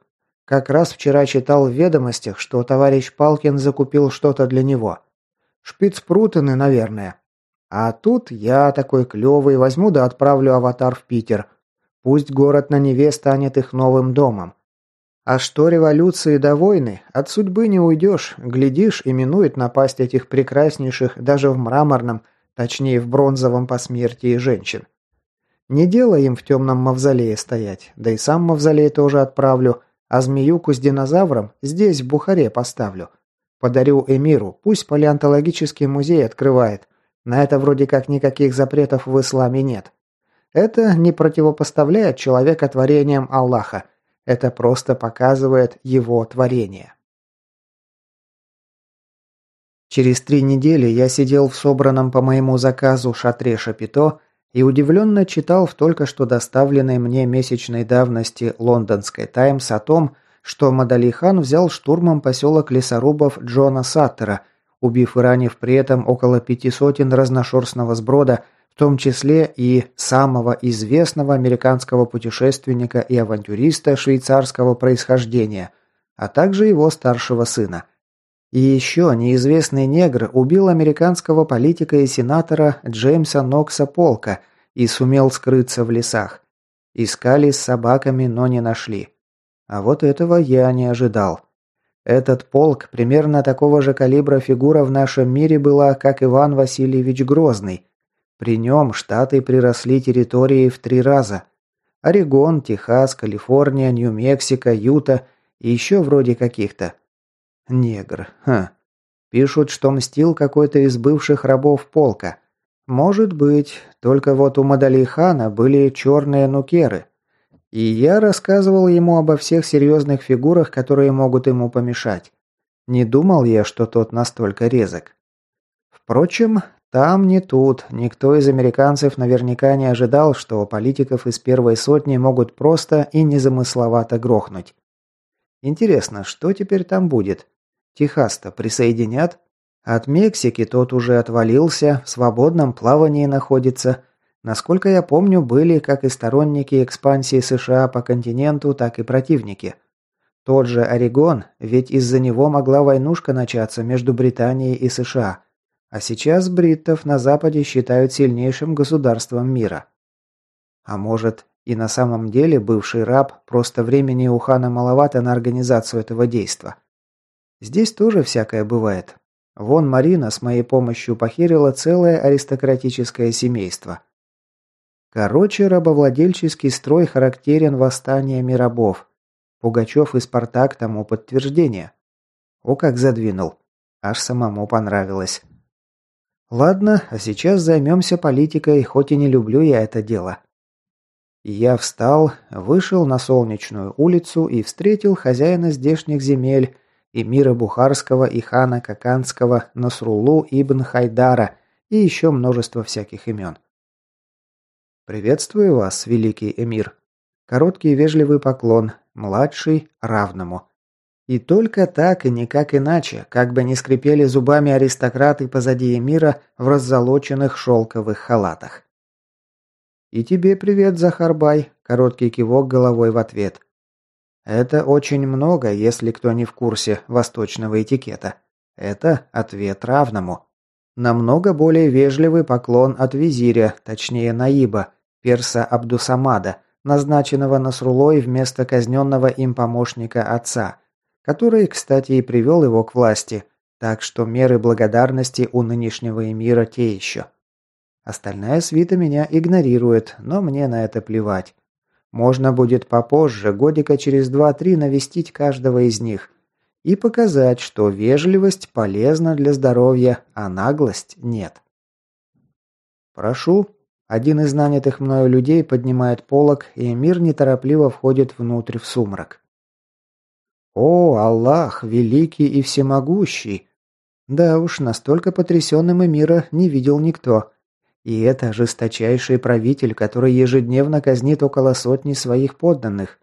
как раз вчера читал в ведомостях, что товарищ Палкин закупил что-то для него. Шпицпрутены, наверное. А тут я такой клевый возьму да отправлю аватар в Питер. Пусть город на Неве станет их новым домом. А что революции до войны, от судьбы не уйдешь, глядишь, именует напасть этих прекраснейших даже в мраморном, точнее в бронзовом посмертии женщин. Не дело им в темном мавзолее стоять, да и сам мавзолей тоже отправлю – а змеюку с динозавром здесь, в Бухаре, поставлю. Подарю Эмиру, пусть палеонтологический музей открывает. На это вроде как никаких запретов в исламе нет. Это не противопоставляет человека творением Аллаха. Это просто показывает его творение. Через три недели я сидел в собранном по моему заказу шатре Шапито и удивленно читал в только что доставленной мне месячной давности лондонской «Таймс» о том, что Мадалихан взял штурмом поселок лесорубов Джона Саттера, убив и ранив при этом около пяти сотен разношерстного сброда, в том числе и самого известного американского путешественника и авантюриста швейцарского происхождения, а также его старшего сына – и еще неизвестный негр убил американского политика и сенатора Джеймса Нокса Полка и сумел скрыться в лесах. Искали с собаками, но не нашли. А вот этого я не ожидал. Этот полк примерно такого же калибра фигура в нашем мире была, как Иван Васильевич Грозный. При нем штаты приросли территории в три раза. Орегон, Техас, Калифорния, Нью-Мексико, Юта и еще вроде каких-то. Негр, ха. Пишут, что мстил какой-то из бывших рабов полка. Может быть, только вот у Мадали Хана были черные нукеры. И я рассказывал ему обо всех серьезных фигурах, которые могут ему помешать. Не думал я, что тот настолько резок. Впрочем, там не тут. Никто из американцев наверняка не ожидал, что политиков из первой сотни могут просто и незамысловато грохнуть. Интересно, что теперь там будет? Техас-то присоединят? От Мексики тот уже отвалился, в свободном плавании находится. Насколько я помню, были как и сторонники экспансии США по континенту, так и противники. Тот же Орегон, ведь из-за него могла войнушка начаться между Британией и США. А сейчас бриттов на Западе считают сильнейшим государством мира. А может, и на самом деле бывший раб, просто времени у хана маловато на организацию этого действа. Здесь тоже всякое бывает. Вон Марина с моей помощью похерила целое аристократическое семейство. Короче, рабовладельческий строй характерен восстаниями рабов. Пугачев и Спартак тому подтверждение. О, как задвинул. Аж самому понравилось. Ладно, а сейчас займемся политикой, хоть и не люблю я это дело. Я встал, вышел на солнечную улицу и встретил хозяина здешних земель, эмира Бухарского и хана Каканского Насрулу ибн Хайдара и еще множество всяких имен. «Приветствую вас, великий эмир». Короткий вежливый поклон, младший равному. И только так и никак иначе, как бы не скрипели зубами аристократы позади эмира в раззолоченных шелковых халатах. «И тебе привет, Захарбай», – короткий кивок головой в ответ. Это очень много, если кто не в курсе восточного этикета. Это ответ равному. Намного более вежливый поклон от визиря, точнее наиба, перса Абдусамада, назначенного Насрулой вместо казненного им помощника отца, который, кстати, и привел его к власти, так что меры благодарности у нынешнего эмира те еще. Остальная свита меня игнорирует, но мне на это плевать. Можно будет попозже, годика через два-три, навестить каждого из них и показать, что вежливость полезна для здоровья, а наглость нет. «Прошу». Один из нанятых мною людей поднимает полог, и мир неторопливо входит внутрь в сумрак. «О, Аллах, великий и всемогущий!» Да уж, настолько потрясенным мира не видел никто. И это жесточайший правитель, который ежедневно казнит около сотни своих подданных.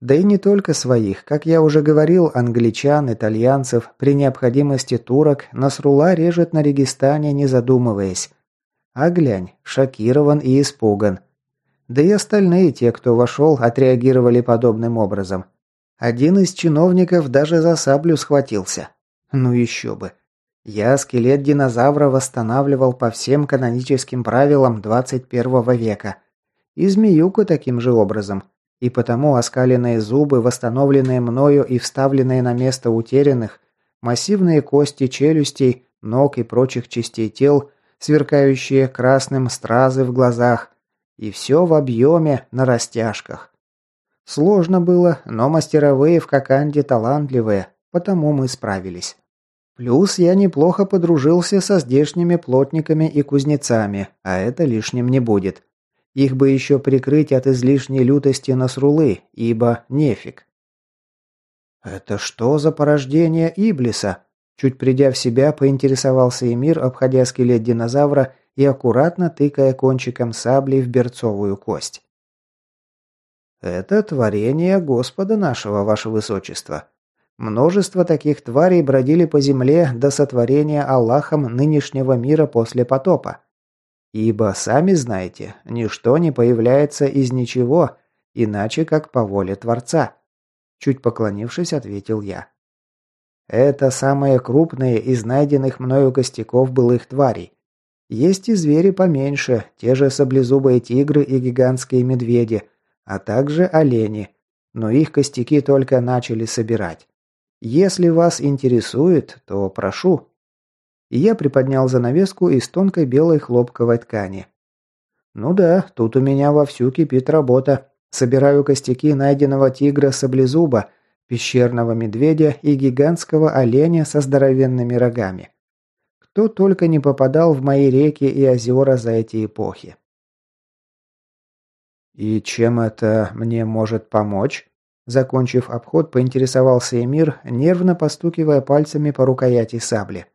Да и не только своих, как я уже говорил, англичан, итальянцев, при необходимости турок, Насрула режет на Регистане, не задумываясь. А глянь, шокирован и испуган. Да и остальные, те, кто вошел, отреагировали подобным образом. Один из чиновников даже за саблю схватился. Ну еще бы. Я скелет динозавра восстанавливал по всем каноническим правилам 21 века. И змеюку таким же образом. И потому оскаленные зубы, восстановленные мною и вставленные на место утерянных, массивные кости челюстей, ног и прочих частей тел, сверкающие красным стразы в глазах, и все в объеме на растяжках. Сложно было, но мастеровые в Коканде талантливые, потому мы справились. Плюс я неплохо подружился со здешними плотниками и кузнецами, а это лишним не будет. Их бы еще прикрыть от излишней лютости Насрулы, ибо нефиг. «Это что за порождение Иблиса?» Чуть придя в себя, поинтересовался Эмир, обходя скелет динозавра и аккуратно тыкая кончиком сабли в берцовую кость. «Это творение Господа нашего, ваше высочество», Множество таких тварей бродили по земле до сотворения Аллахом нынешнего мира после потопа. Ибо, сами знаете, ничто не появляется из ничего, иначе как по воле Творца. Чуть поклонившись, ответил я. Это самые крупные из найденных мною костяков былых тварей. Есть и звери поменьше, те же саблезубые тигры и гигантские медведи, а также олени, но их костяки только начали собирать. Если вас интересует, то прошу». И я приподнял занавеску из тонкой белой хлопковой ткани. «Ну да, тут у меня вовсю кипит работа. Собираю костяки найденного тигра-саблезуба, пещерного медведя и гигантского оленя со здоровенными рогами. Кто только не попадал в мои реки и озера за эти эпохи. «И чем это мне может помочь?» Закончив обход, поинтересовался Эмир, нервно постукивая пальцами по рукояти сабли.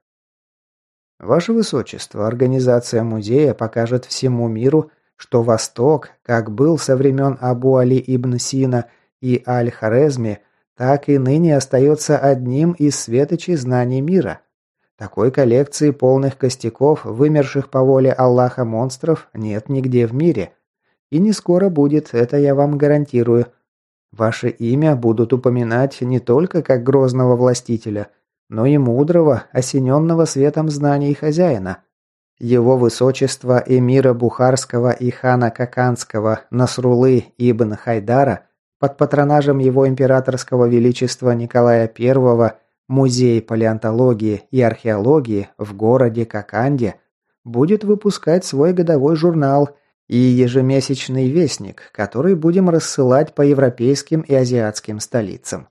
«Ваше Высочество, организация музея покажет всему миру, что Восток, как был со времен Абу Али ибн Сина и Аль-Хорезми, так и ныне остается одним из светочей знаний мира. Такой коллекции полных костяков, вымерших по воле Аллаха монстров, нет нигде в мире. И не скоро будет, это я вам гарантирую. Ваше имя будут упоминать не только как грозного властителя, но и мудрого, осененного светом знаний хозяина. Его высочество эмира Бухарского и хана Каканского Насрулы ибн Хайдара под патронажем его императорского величества Николая I Музей палеонтологии и археологии в городе Каканде будет выпускать свой годовой журнал и ежемесячный вестник, который будем рассылать по европейским и азиатским столицам.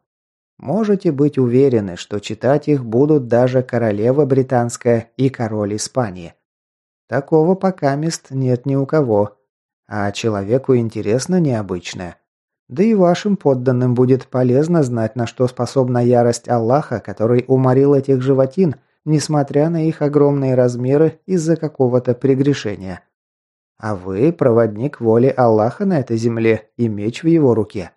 Можете быть уверены, что читать их будут даже королева британская и король Испании. Такого пока мест нет ни у кого. А человеку интересно необычное. Да и вашим подданным будет полезно знать, на что способна ярость Аллаха, который уморил этих животин, несмотря на их огромные размеры из-за какого-то прегрешения. А вы – проводник воли Аллаха на этой земле и меч в его руке.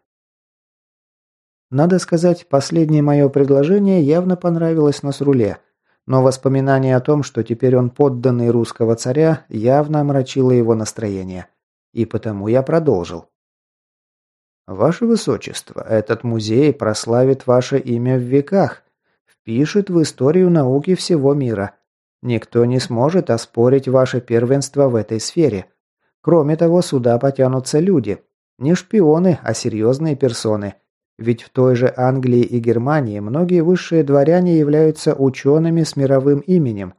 Надо сказать, последнее мое предложение явно понравилось Насруле, но воспоминание о том, что теперь он подданный русского царя, явно омрачило его настроение. И потому я продолжил. «Ваше Высочество, этот музей прославит ваше имя в веках, впишет в историю науки всего мира. Никто не сможет оспорить ваше первенство в этой сфере. Кроме того, сюда потянутся люди. Не шпионы, а серьезные персоны. Ведь в той же Англии и Германии многие высшие дворяне являются учеными с мировым именем.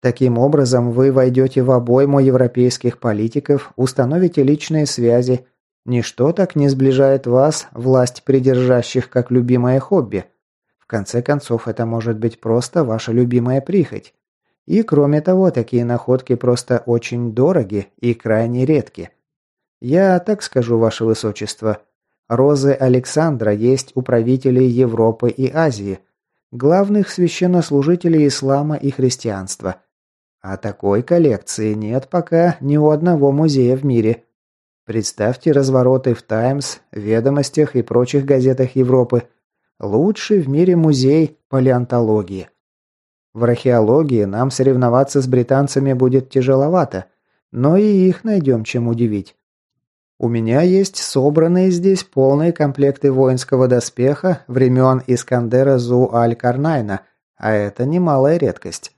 Таким образом, вы войдете в обойму европейских политиков, установите личные связи. Ничто так не сближает вас, власть придержащих, как любимое хобби. В конце концов, это может быть просто ваша любимая прихоть. И кроме того, такие находки просто очень дороги и крайне редки. Я так скажу, ваше высочество. Розы Александра есть у правителей Европы и Азии, главных священнослужителей ислама и христианства. А такой коллекции нет пока ни у одного музея в мире. Представьте развороты в «Таймс», «Ведомостях» и прочих газетах Европы. Лучший в мире музей палеонтологии. В археологии нам соревноваться с британцами будет тяжеловато, но и их найдем чем удивить. У меня есть собранные здесь полные комплекты воинского доспеха времен Искандера Зу Аль-Карнайна, а это немалая редкость.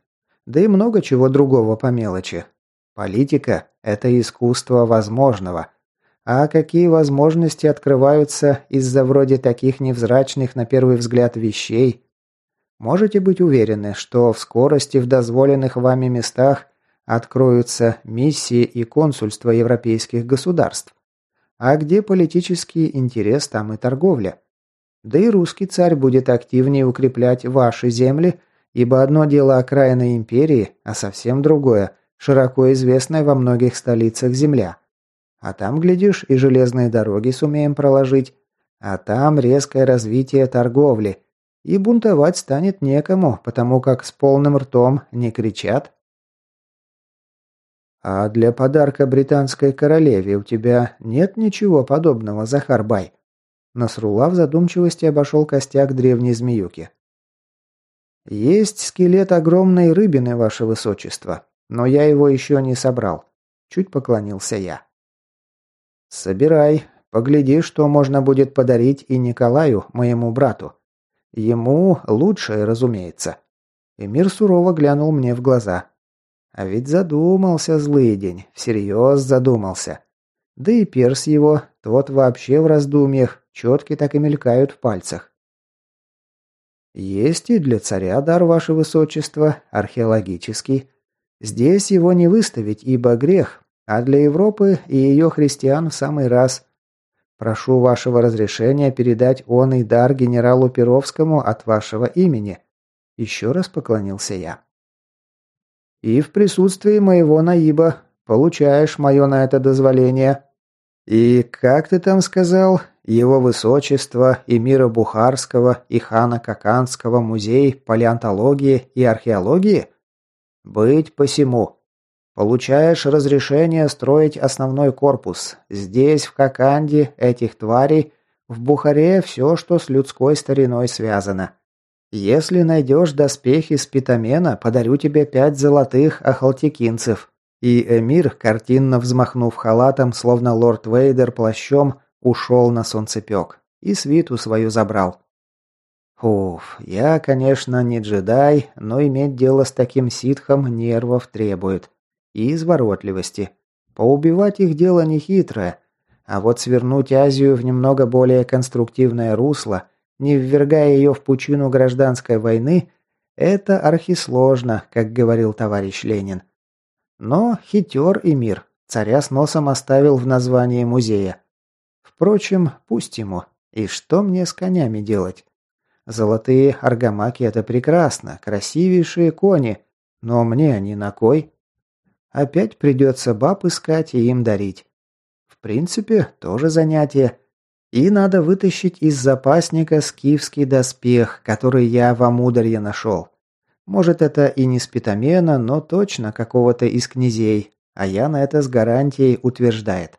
Да и много чего другого по мелочи. Политика – это искусство возможного. А какие возможности открываются из-за вроде таких невзрачных на первый взгляд вещей – Можете быть уверены, что в скорости в дозволенных вами местах откроются миссии и консульства европейских государств. А где политический интерес, там и торговля. Да и русский царь будет активнее укреплять ваши земли, ибо одно дело окраины империи, а совсем другое – широко известная во многих столицах земля. А там, глядишь, и железные дороги сумеем проложить, а там резкое развитие торговли – и бунтовать станет некому, потому как с полным ртом не кричат. «А для подарка британской королеве у тебя нет ничего подобного, Захар Бай?» Насрула в задумчивости обошел костяк древней змеюки. «Есть скелет огромной рыбины, ваше высочество, но я его еще не собрал», – чуть поклонился я. «Собирай, погляди, что можно будет подарить и Николаю, моему брату. Ему лучшее, разумеется. Эмир сурово глянул мне в глаза. А ведь задумался злый день, всерьез задумался. Да и перс его, тот вообще в раздумьях, четки так и мелькают в пальцах. Есть и для царя дар, ваше высочество, археологический. Здесь его не выставить, ибо грех, а для Европы и ее христиан в самый раз. Прошу вашего разрешения передать он и дар генералу Перовскому от вашего имени. Еще раз поклонился я. И в присутствии моего наиба получаешь мое на это дозволение. И как ты там сказал, его высочество Эмира Бухарского и хана Каканского музей палеонтологии и археологии? Быть посему. Получаешь разрешение строить основной корпус. Здесь, в Коканде, этих тварей, в Бухаре все, что с людской стариной связано. Если найдешь доспехи с питомена, подарю тебе пять золотых ахалтекинцев». И Эмир, картинно взмахнув халатом, словно лорд Вейдер плащом, ушел на солнцепек и свиту свою забрал. Уф, я, конечно, не джедай, но иметь дело с таким ситхом нервов требует и изворотливости. Поубивать их дело нехитрое, а вот свернуть Азию в немного более конструктивное русло, не ввергая ее в пучину гражданской войны, это архисложно, как говорил товарищ Ленин. Но хитер и мир. Царя с носом оставил в названии музея. Впрочем, пусть ему. И что мне с конями делать? Золотые аргамаки – это прекрасно, красивейшие кони. Но мне они на кой? Опять придется баб искать и им дарить. В принципе, тоже занятие. И надо вытащить из запасника скифский доспех, который я в Амударье нашел. Может, это и не спитамена, но точно какого-то из князей, а я на это с гарантией утверждает.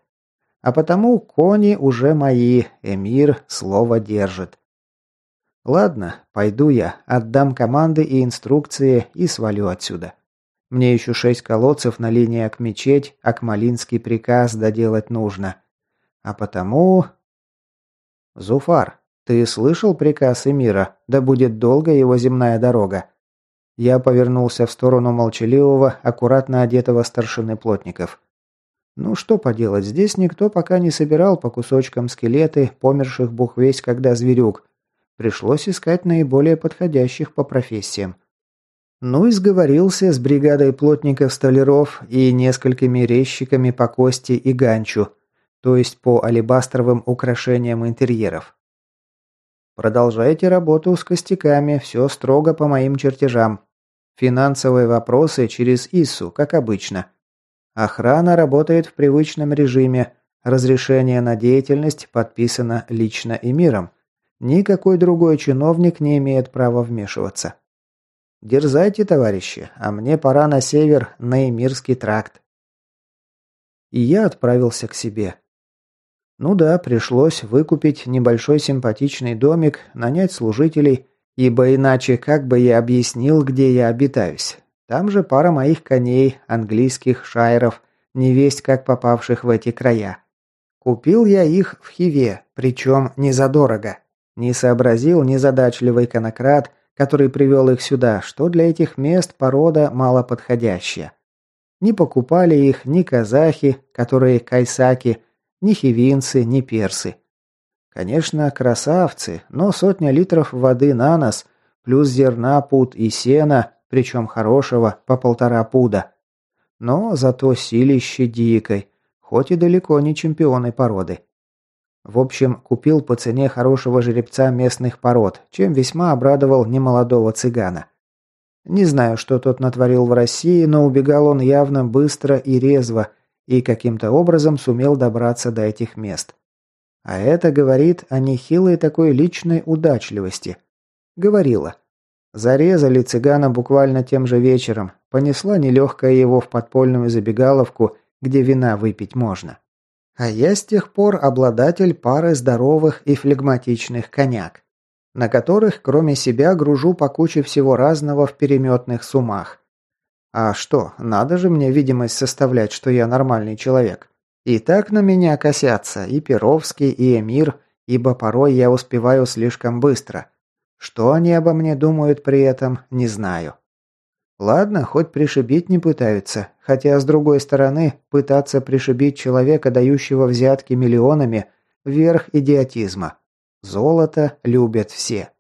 А потому кони уже мои, эмир слово держит. Ладно, пойду я, отдам команды и инструкции и свалю отсюда. Мне еще шесть колодцев на линии Акмечеть, Акмалинский приказ доделать нужно. А потому... Зуфар, ты слышал приказ Эмира? Да будет долго его земная дорога. Я повернулся в сторону молчаливого, аккуратно одетого старшины плотников. Ну что поделать, здесь никто пока не собирал по кусочкам скелеты, померших бог весь когда зверюк. Пришлось искать наиболее подходящих по профессиям. Ну и сговорился с бригадой плотников-столяров и несколькими резчиками по кости и ганчу, то есть по алебастровым украшениям интерьеров. Продолжайте работу с костяками, все строго по моим чертежам. Финансовые вопросы через ИСУ, как обычно. Охрана работает в привычном режиме. Разрешение на деятельность подписано лично эмиром. Никакой другой чиновник не имеет права вмешиваться. Дерзайте, товарищи, а мне пора на север, на Эмирский тракт. И я отправился к себе. Ну да, пришлось выкупить небольшой симпатичный домик, нанять служителей, ибо иначе как бы я объяснил, где я обитаюсь. Там же пара моих коней, английских шайров, невесть как попавших в эти края. Купил я их в Хиве, причем не задорого. Не сообразил незадачливый конократ, который привел их сюда, что для этих мест порода малоподходящая. Не покупали их ни казахи, которые кайсаки, ни хивинцы, ни персы. Конечно, красавцы, но сотня литров воды на нос, плюс зерна, пуд и сена, причем хорошего, по полтора пуда. Но зато силище дикой, хоть и далеко не чемпионы породы. В общем, купил по цене хорошего жеребца местных пород, чем весьма обрадовал немолодого цыгана. Не знаю, что тот натворил в России, но убегал он явно быстро и резво, и каким-то образом сумел добраться до этих мест. А это говорит о нехилой такой личной удачливости. Говорила. Зарезали цыгана буквально тем же вечером, понесла нелегкая его в подпольную забегаловку, где вина выпить можно. А я с тех пор обладатель пары здоровых и флегматичных коняк, на которых, кроме себя, гружу по куче всего разного в переметных сумах. А что, надо же мне видимость составлять, что я нормальный человек. И так на меня косятся и Перовский, и Эмир, ибо порой я успеваю слишком быстро. Что они обо мне думают при этом, не знаю. Ладно, хоть пришибить не пытаются, хотя, с другой стороны, пытаться пришибить человека, дающего взятки миллионами, верх идиотизма. Золото любят все.